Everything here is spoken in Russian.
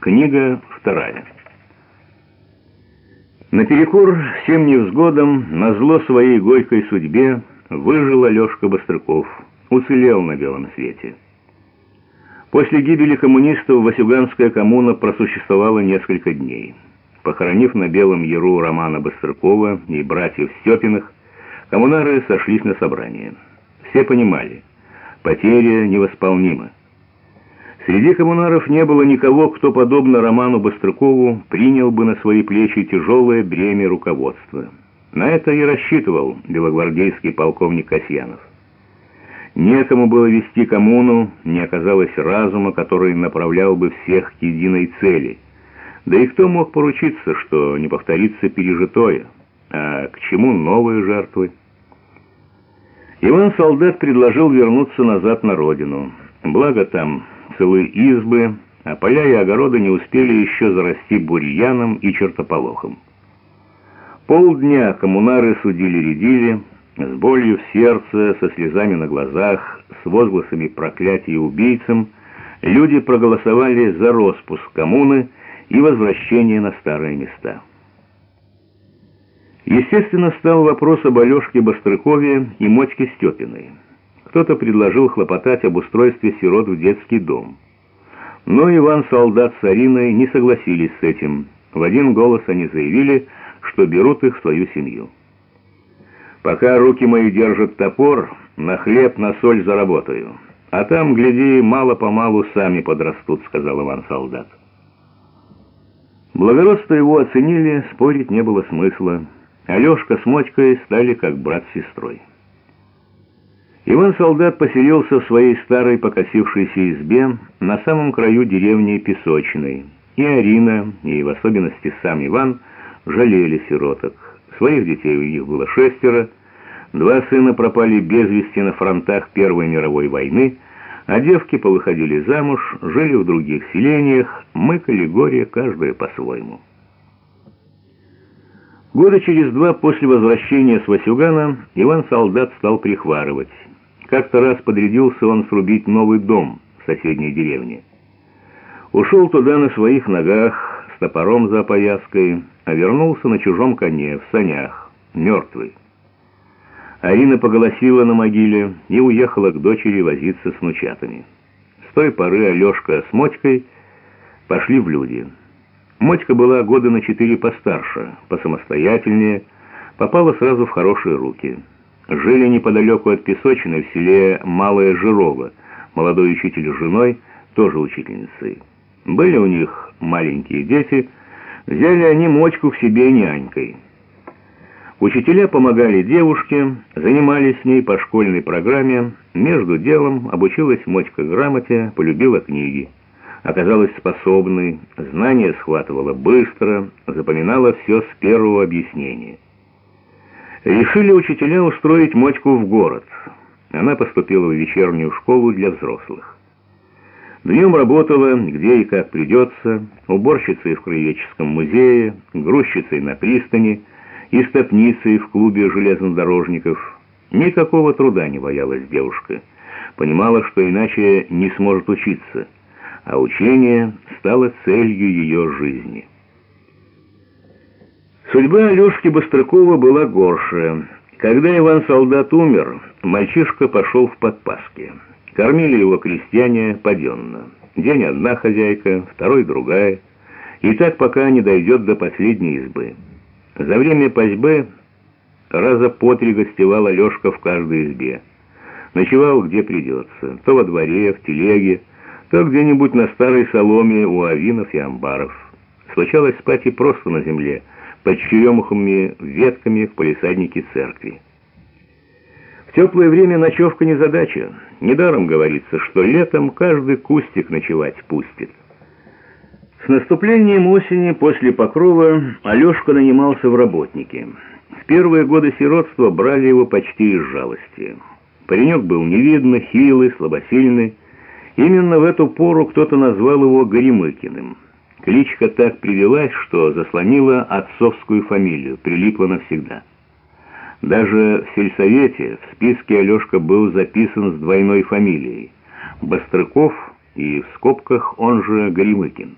Книга вторая. Наперекор всем невзгодам, назло своей горькой судьбе, выжил Алешка Бострыков, уцелел на белом свете. После гибели коммунистов Васюганская коммуна просуществовала несколько дней. Похоронив на Белом Яру Романа Бострыкова и братьев Степиных, коммунары сошлись на собрание. Все понимали, потеря невосполнима. Среди коммунаров не было никого, кто, подобно Роману Быстрыкову, принял бы на свои плечи тяжелое бремя руководства. На это и рассчитывал белогвардейский полковник Касьянов. Некому было вести коммуну, не оказалось разума, который направлял бы всех к единой цели. Да и кто мог поручиться, что не повторится пережитое, а к чему новые жертвы? Иван Солдат предложил вернуться назад на родину. Благо там целые избы, а поля и огороды не успели еще зарасти бурьяном и чертополохом. Полдня коммунары судили-редили, с болью в сердце, со слезами на глазах, с возгласами проклятия убийцам, люди проголосовали за распуск коммуны и возвращение на старые места. Естественно, стал вопрос об Алешке Бострыкове и Мотьке Степиной. Кто-то предложил хлопотать об устройстве сирот в детский дом. Но Иван Солдат с Ариной не согласились с этим. В один голос они заявили, что берут их в свою семью. «Пока руки мои держат топор, на хлеб, на соль заработаю. А там, гляди, мало-помалу сами подрастут», — сказал Иван Солдат. Благородство его оценили, спорить не было смысла. Алешка с Мотькой стали как брат с сестрой. Иван-солдат поселился в своей старой покосившейся избе на самом краю деревни Песочной. И Арина, и в особенности сам Иван, жалели сироток. Своих детей у них было шестеро. Два сына пропали без вести на фронтах Первой мировой войны, а девки повыходили замуж, жили в других селениях, мыкали горе каждое по-своему. Года через два после возвращения с Васюгана Иван-солдат стал прихварывать. Как-то раз подрядился он срубить новый дом в соседней деревне. Ушел туда на своих ногах, с топором за опояской, а вернулся на чужом коне, в санях, мертвый. Арина поголосила на могиле и уехала к дочери возиться с внучатами. С той поры Алешка с Мотькой пошли в люди. Мотька была года на четыре постарше, посамостоятельнее, попала сразу в хорошие руки – жили неподалеку от Песочины в селе Малое Жирово, молодой учитель с женой, тоже учительницей. Были у них маленькие дети, взяли они мочку к себе нянькой. Учителя помогали девушке, занимались с ней по школьной программе, между делом обучилась Мотька грамоте, полюбила книги. Оказалась способной, знания схватывала быстро, запоминала все с первого объяснения. Решили учителя устроить Мотьку в город. Она поступила в вечернюю школу для взрослых. Днем работала, где и как придется, уборщицей в краеведческом музее, грузчицей на пристани, истопницей в клубе железнодорожников. Никакого труда не боялась девушка. Понимала, что иначе не сможет учиться, а учение стало целью ее жизни. Судьба Алешки Быстрыкова была горшая. Когда Иван-солдат умер, мальчишка пошел в подпаски. Кормили его крестьяне паденно. День одна хозяйка, второй другая. И так пока не дойдет до последней избы. За время пасьбы раза по три гостевал Алешка в каждой избе. Ночевал где придется, то во дворе, в телеге, то где-нибудь на старой соломе у авинов и амбаров. Случалось спать и просто на земле – под черемухами ветками в полисаднике церкви. В теплое время ночевка не задача. Недаром говорится, что летом каждый кустик ночевать пустит. С наступлением осени после покрова Алешка нанимался в работники. В первые годы сиротства брали его почти из жалости. Паренек был невидно, хилый, слабосильный. Именно в эту пору кто-то назвал его Горемыкиным. Кличка так привелась, что заслонила отцовскую фамилию, прилипла навсегда. Даже в сельсовете в списке Алешка был записан с двойной фамилией – Бострыков и в скобках он же Горемыкин.